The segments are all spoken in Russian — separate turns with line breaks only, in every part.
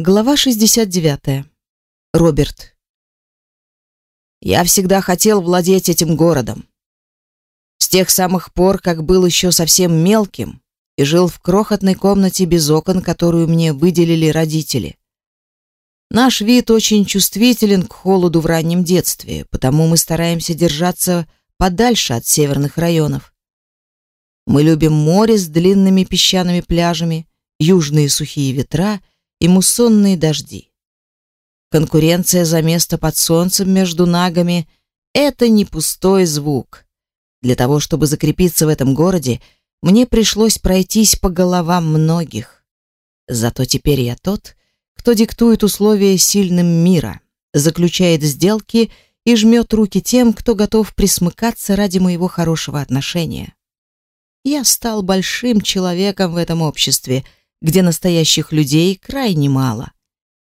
Глава 69. Роберт. Я всегда хотел владеть этим городом. С тех самых пор, как был еще совсем мелким и жил в крохотной комнате без окон, которую мне выделили родители. Наш вид очень чувствителен к холоду в раннем детстве, потому мы стараемся держаться подальше от северных районов. Мы любим море с длинными песчаными пляжами, южные сухие ветра и муссонные дожди. Конкуренция за место под солнцем между нагами — это не пустой звук. Для того, чтобы закрепиться в этом городе, мне пришлось пройтись по головам многих. Зато теперь я тот, кто диктует условия сильным мира, заключает сделки и жмет руки тем, кто готов присмыкаться ради моего хорошего отношения. Я стал большим человеком в этом обществе — где настоящих людей крайне мало.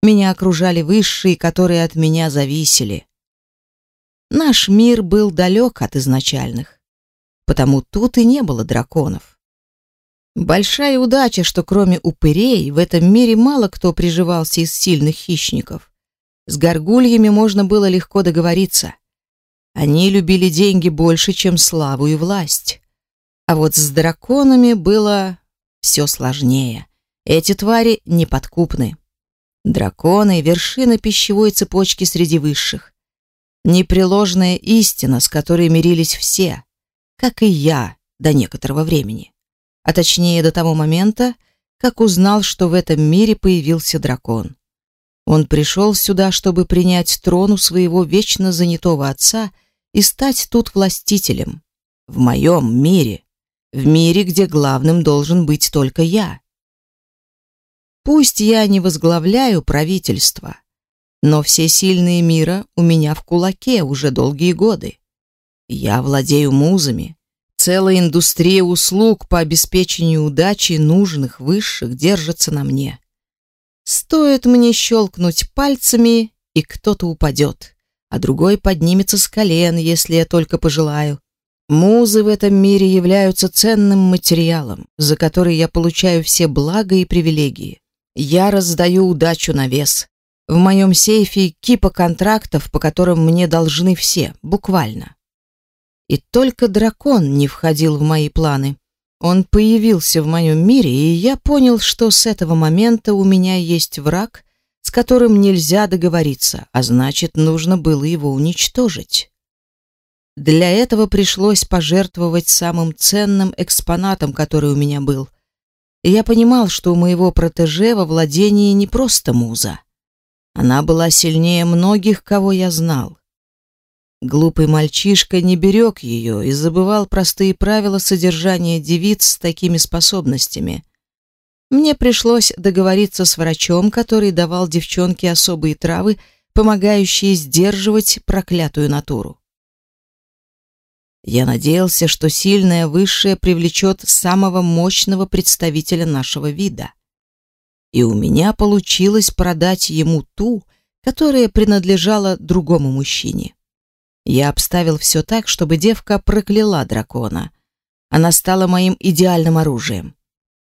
Меня окружали высшие, которые от меня зависели. Наш мир был далек от изначальных, потому тут и не было драконов. Большая удача, что кроме упырей в этом мире мало кто приживался из сильных хищников. С горгульями можно было легко договориться. Они любили деньги больше, чем славу и власть. А вот с драконами было все сложнее. Эти твари неподкупны. Драконы — вершина пищевой цепочки среди высших. Непреложная истина, с которой мирились все, как и я до некоторого времени. А точнее до того момента, как узнал, что в этом мире появился дракон. Он пришел сюда, чтобы принять трон у своего вечно занятого отца и стать тут властителем. В моем мире. В мире, где главным должен быть только я. Пусть я не возглавляю правительство, но все сильные мира у меня в кулаке уже долгие годы. Я владею музами. Целая индустрия услуг по обеспечению удачи нужных высших держится на мне. Стоит мне щелкнуть пальцами, и кто-то упадет, а другой поднимется с колен, если я только пожелаю. Музы в этом мире являются ценным материалом, за который я получаю все блага и привилегии. Я раздаю удачу на вес. В моем сейфе кипа контрактов, по которым мне должны все, буквально. И только дракон не входил в мои планы. Он появился в моем мире, и я понял, что с этого момента у меня есть враг, с которым нельзя договориться, а значит, нужно было его уничтожить. Для этого пришлось пожертвовать самым ценным экспонатом, который у меня был я понимал, что у моего протеже во владении не просто муза. Она была сильнее многих, кого я знал. Глупый мальчишка не берег ее и забывал простые правила содержания девиц с такими способностями. Мне пришлось договориться с врачом, который давал девчонке особые травы, помогающие сдерживать проклятую натуру. Я надеялся, что сильное высшее привлечет самого мощного представителя нашего вида. И у меня получилось продать ему ту, которая принадлежала другому мужчине. Я обставил все так, чтобы девка прокляла дракона. Она стала моим идеальным оружием.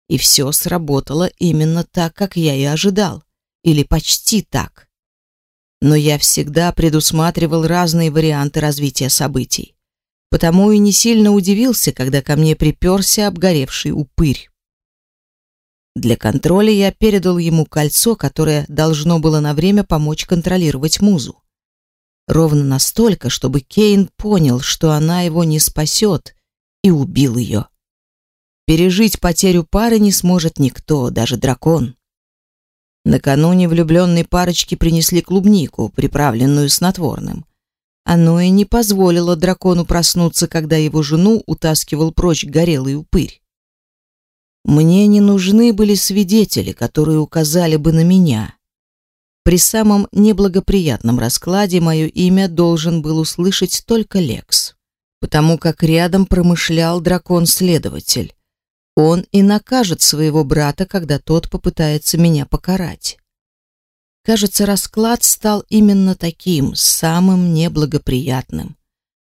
И все сработало именно так, как я и ожидал. Или почти так. Но я всегда предусматривал разные варианты развития событий потому и не сильно удивился, когда ко мне приперся обгоревший упырь. Для контроля я передал ему кольцо, которое должно было на время помочь контролировать музу. Ровно настолько, чтобы Кейн понял, что она его не спасет, и убил ее. Пережить потерю пары не сможет никто, даже дракон. Накануне влюбленные парочки принесли клубнику, приправленную снотворным. Оно и не позволило дракону проснуться, когда его жену утаскивал прочь горелый упырь. Мне не нужны были свидетели, которые указали бы на меня. При самом неблагоприятном раскладе мое имя должен был услышать только Лекс, потому как рядом промышлял дракон-следователь. Он и накажет своего брата, когда тот попытается меня покарать. Кажется, расклад стал именно таким, самым неблагоприятным,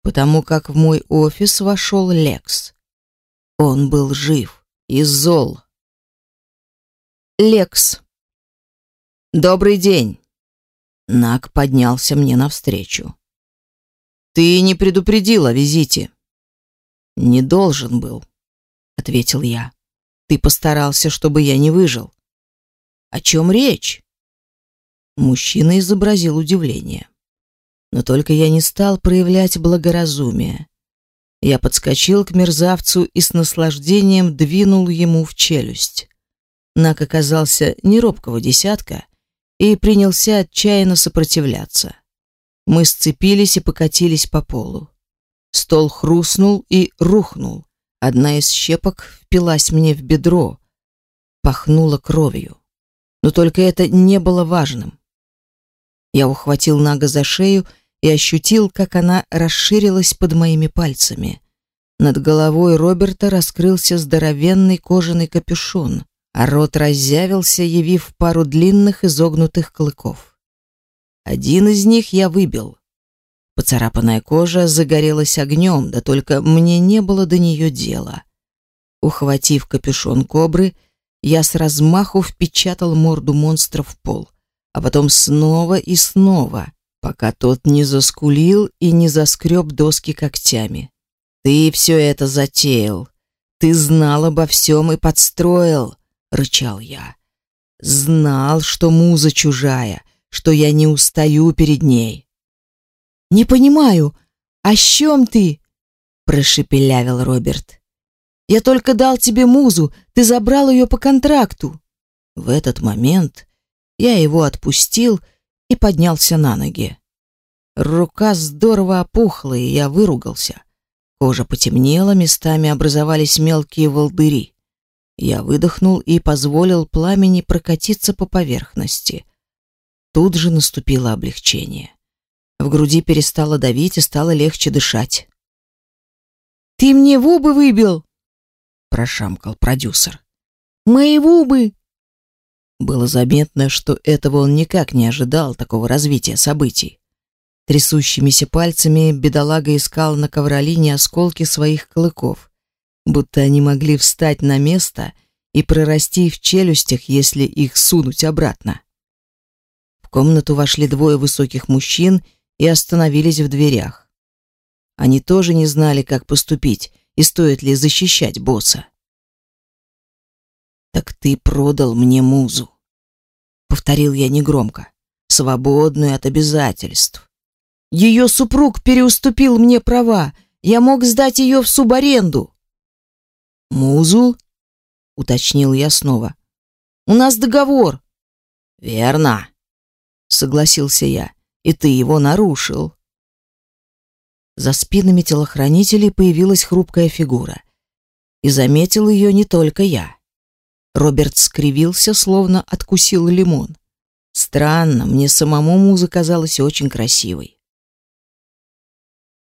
потому как в мой офис вошел Лекс. Он был жив и зол. Лекс. Добрый день. Нак поднялся мне навстречу. Ты не предупредил о визите. Не должен был, ответил я. Ты постарался, чтобы я не выжил. О чем речь? Мужчина изобразил удивление. Но только я не стал проявлять благоразумие. Я подскочил к мерзавцу и с наслаждением двинул ему в челюсть. Нак оказался не робкого десятка и принялся отчаянно сопротивляться. Мы сцепились и покатились по полу. Стол хрустнул и рухнул. Одна из щепок впилась мне в бедро, пахнула кровью. Но только это не было важным. Я ухватил Нага за шею и ощутил, как она расширилась под моими пальцами. Над головой Роберта раскрылся здоровенный кожаный капюшон, а рот разъявился, явив пару длинных изогнутых клыков. Один из них я выбил. Поцарапанная кожа загорелась огнем, да только мне не было до нее дела. Ухватив капюшон кобры, я с размаху впечатал морду монстра в пол, а потом снова и снова, пока тот не заскулил и не заскреб доски когтями. «Ты все это затеял. Ты знал обо всем и подстроил», — рычал я. «Знал, что муза чужая, что я не устаю перед ней».
«Не понимаю, о чем ты?» — прошепелявил Роберт. «Я только дал тебе музу, ты забрал ее по контракту».
В этот момент я его отпустил и поднялся на ноги. Рука здорово опухла, и я выругался. Кожа потемнела, местами образовались мелкие волдыри. Я выдохнул и позволил пламени прокатиться по поверхности. Тут же наступило облегчение. В груди перестало давить и стало легче дышать.
«Ты мне в убы выбил!»
— прошамкал продюсер.
«Мои вубы!»
Было заметно, что этого он никак не ожидал, такого развития событий. Трясущимися пальцами бедолага искал на ковролине осколки своих клыков, будто они могли встать на место и прорасти в челюстях, если их сунуть обратно. В комнату вошли двое высоких мужчин и остановились в дверях. Они тоже не знали, как поступить и стоит ли защищать босса. «Так ты продал мне музу», — повторил я негромко, свободную от обязательств.
«Ее супруг переуступил мне права, я мог сдать ее в субаренду».
«Музу?» — уточнил я снова.
«У нас договор».
«Верно», — согласился я, — «и ты его нарушил». За спинами телохранителей появилась хрупкая фигура. И заметил ее не только я. Роберт скривился, словно откусил лимон. Странно, мне самому муза казалась очень красивой.